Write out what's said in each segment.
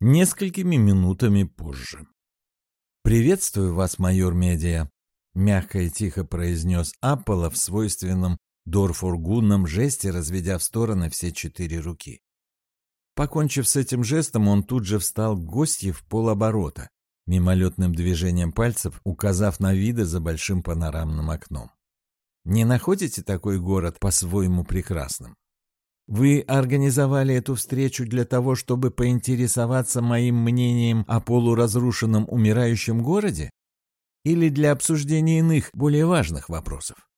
несколькими минутами позже. «Приветствую вас, майор Медиа», — мягко и тихо произнес Аппола в свойственном Дорфургунном жесте, разведя в стороны все четыре руки. Покончив с этим жестом, он тут же встал к гостье в полоборота, мимолетным движением пальцев указав на виды за большим панорамным окном. «Не находите такой город по-своему прекрасным? Вы организовали эту встречу для того, чтобы поинтересоваться моим мнением о полуразрушенном умирающем городе? Или для обсуждения иных, более важных вопросов?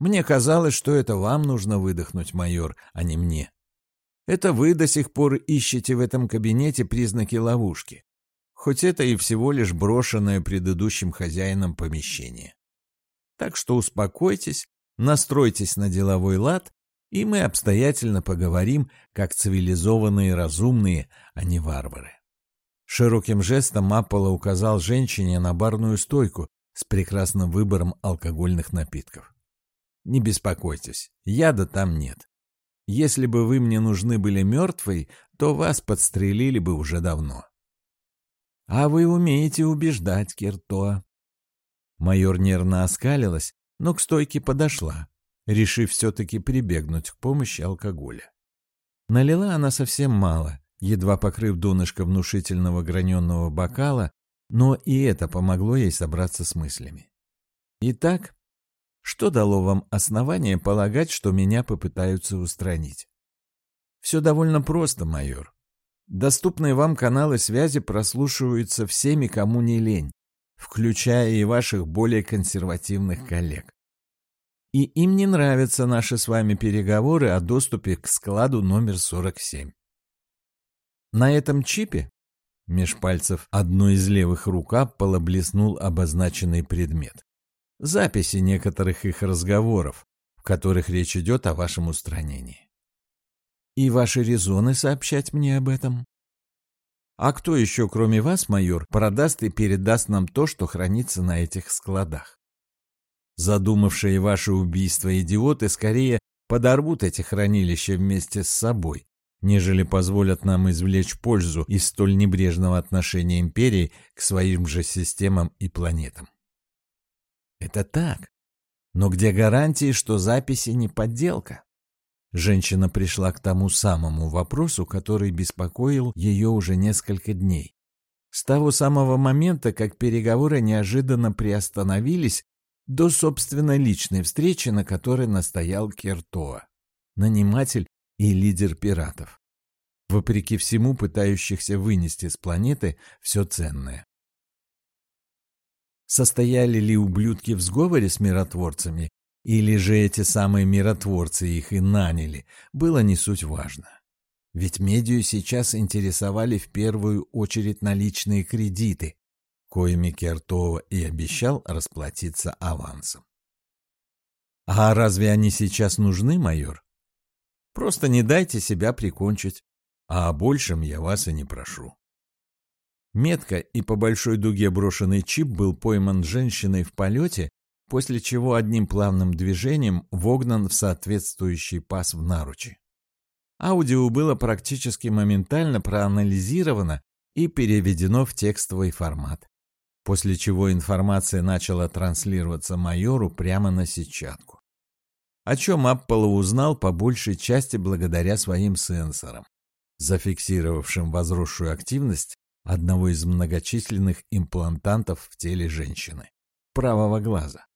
Мне казалось, что это вам нужно выдохнуть, майор, а не мне. Это вы до сих пор ищете в этом кабинете признаки ловушки. Хоть это и всего лишь брошенное предыдущим хозяином помещение. Так что успокойтесь, настройтесь на деловой лад и мы обстоятельно поговорим, как цивилизованные разумные, а не варвары. Широким жестом Аппола указал женщине на барную стойку с прекрасным выбором алкогольных напитков. «Не беспокойтесь, яда там нет. Если бы вы мне нужны были мертвой, то вас подстрелили бы уже давно». «А вы умеете убеждать, Киртоа». Майор нервно оскалилась, но к стойке подошла решив все-таки прибегнуть к помощи алкоголя. Налила она совсем мало, едва покрыв донышко внушительного граненого бокала, но и это помогло ей собраться с мыслями. Итак, что дало вам основание полагать, что меня попытаются устранить? Все довольно просто, майор. Доступные вам каналы связи прослушиваются всеми, кому не лень, включая и ваших более консервативных коллег и им не нравятся наши с вами переговоры о доступе к складу номер 47. На этом чипе меж пальцев одной из левых рук Аппола блеснул обозначенный предмет. Записи некоторых их разговоров, в которых речь идет о вашем устранении. И ваши резоны сообщать мне об этом? А кто еще, кроме вас, майор, продаст и передаст нам то, что хранится на этих складах? Задумавшие ваше убийство идиоты скорее подорвут эти хранилища вместе с собой, нежели позволят нам извлечь пользу из столь небрежного отношения империи к своим же системам и планетам. Это так. Но где гарантии, что записи не подделка? Женщина пришла к тому самому вопросу, который беспокоил ее уже несколько дней. С того самого момента, как переговоры неожиданно приостановились до, собственно, личной встречи, на которой настоял Кертоа, наниматель и лидер пиратов, вопреки всему пытающихся вынести с планеты все ценное. Состояли ли ублюдки в сговоре с миротворцами, или же эти самые миротворцы их и наняли, было не суть важно. Ведь медию сейчас интересовали в первую очередь наличные кредиты, коими Кертова и обещал расплатиться авансом. А разве они сейчас нужны, майор? Просто не дайте себя прикончить, а о большем я вас и не прошу. Метко и по большой дуге брошенный чип был пойман женщиной в полете, после чего одним плавным движением вогнан в соответствующий паз в наручи. Аудио было практически моментально проанализировано и переведено в текстовый формат после чего информация начала транслироваться майору прямо на сетчатку. О чем Апполо узнал по большей части благодаря своим сенсорам, зафиксировавшим возросшую активность одного из многочисленных имплантантов в теле женщины – правого глаза.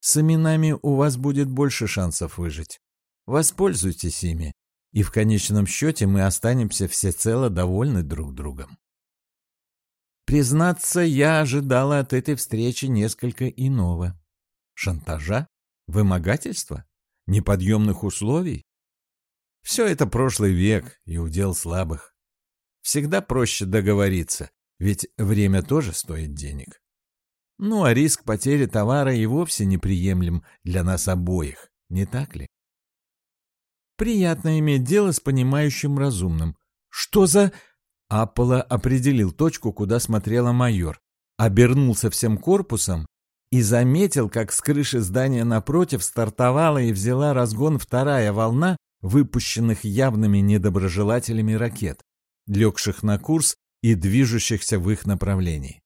С именами у вас будет больше шансов выжить. Воспользуйтесь ими, и в конечном счете мы останемся всецело довольны друг другом. Признаться, я ожидала от этой встречи несколько иного. Шантажа? Вымогательства? Неподъемных условий? Все это прошлый век и удел слабых. Всегда проще договориться, ведь время тоже стоит денег. Ну а риск потери товара и вовсе неприемлем для нас обоих, не так ли? Приятно иметь дело с понимающим разумным. Что за... Апполо определил точку, куда смотрела майор, обернулся всем корпусом и заметил, как с крыши здания напротив стартовала и взяла разгон вторая волна выпущенных явными недоброжелателями ракет. легших на курс и движущихся в их направлении.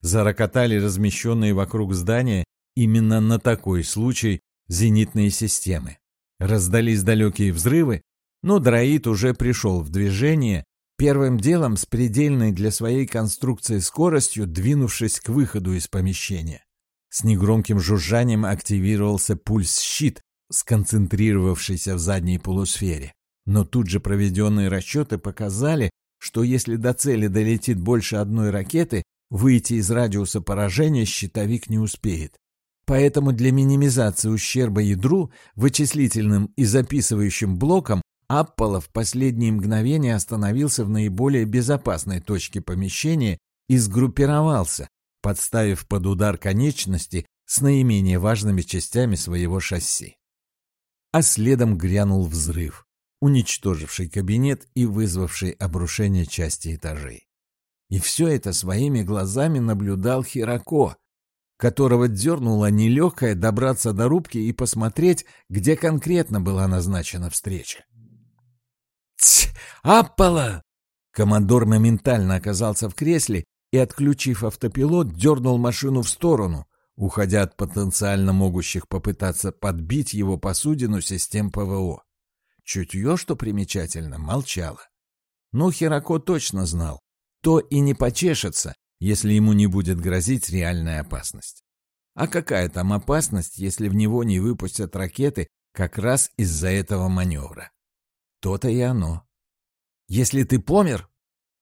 Зарокотали размещенные вокруг здания именно на такой случай зенитные системы. Раздались далекие взрывы, но дроид уже пришел в движение, первым делом с предельной для своей конструкции скоростью двинувшись к выходу из помещения. С негромким жужжанием активировался пульс-щит, сконцентрировавшийся в задней полусфере. Но тут же проведенные расчеты показали, что если до цели долетит больше одной ракеты, выйти из радиуса поражения щитовик не успеет. Поэтому для минимизации ущерба ядру, вычислительным и записывающим блоком, Аппола в последние мгновения остановился в наиболее безопасной точке помещения и сгруппировался, подставив под удар конечности с наименее важными частями своего шасси. А следом грянул взрыв, уничтоживший кабинет и вызвавший обрушение части этажей. И все это своими глазами наблюдал Хирако, которого дернула нелегкая добраться до рубки и посмотреть, где конкретно была назначена встреча. «Ть! Аппала!» Командор моментально оказался в кресле и, отключив автопилот, дернул машину в сторону, уходя от потенциально могущих попытаться подбить его посудину систем ПВО. Чутье, что примечательно, молчало. Но Херако точно знал, то и не почешется, если ему не будет грозить реальная опасность. А какая там опасность, если в него не выпустят ракеты как раз из-за этого маневра? То-то и оно. Если ты помер,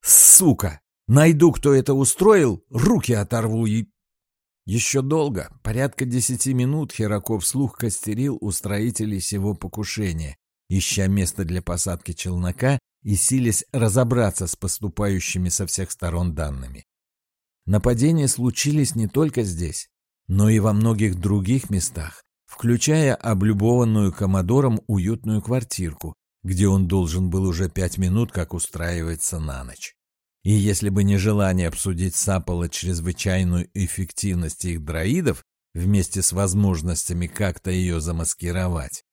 сука, Найду, кто это устроил, руки оторву и... Еще долго, порядка десяти минут, Хераков слух костерил у строителей сего покушения, ища место для посадки челнока и силясь разобраться с поступающими со всех сторон данными. Нападения случились не только здесь, но и во многих других местах, включая облюбованную Комодором уютную квартирку, где он должен был уже пять минут как устраиваться на ночь. И если бы не желание обсудить с Аполло чрезвычайную эффективность их дроидов вместе с возможностями как-то ее замаскировать,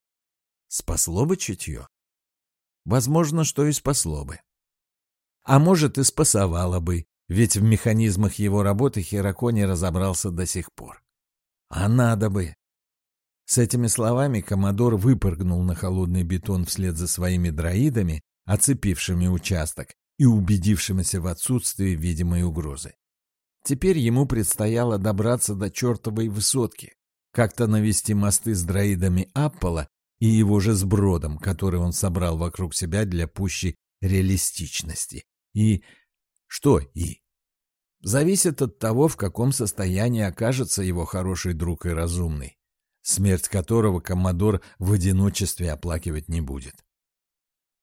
спасло бы чутье? Возможно, что и спасло бы. А может, и спасовало бы, ведь в механизмах его работы Херако не разобрался до сих пор. А надо бы. С этими словами Комодор выпрыгнул на холодный бетон вслед за своими дроидами, оцепившими участок, и убедившимся в отсутствии видимой угрозы. Теперь ему предстояло добраться до чертовой высотки, как-то навести мосты с дроидами Аппола и его же сбродом, который он собрал вокруг себя для пущей реалистичности. И... что и? Зависит от того, в каком состоянии окажется его хороший друг и разумный, смерть которого Коммодор в одиночестве оплакивать не будет.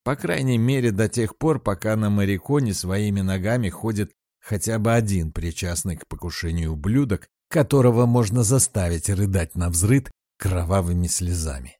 По крайней мере, до тех пор, пока на Мариконе своими ногами ходит хотя бы один причастный к покушению ублюдок, которого можно заставить рыдать на взрыд кровавыми слезами.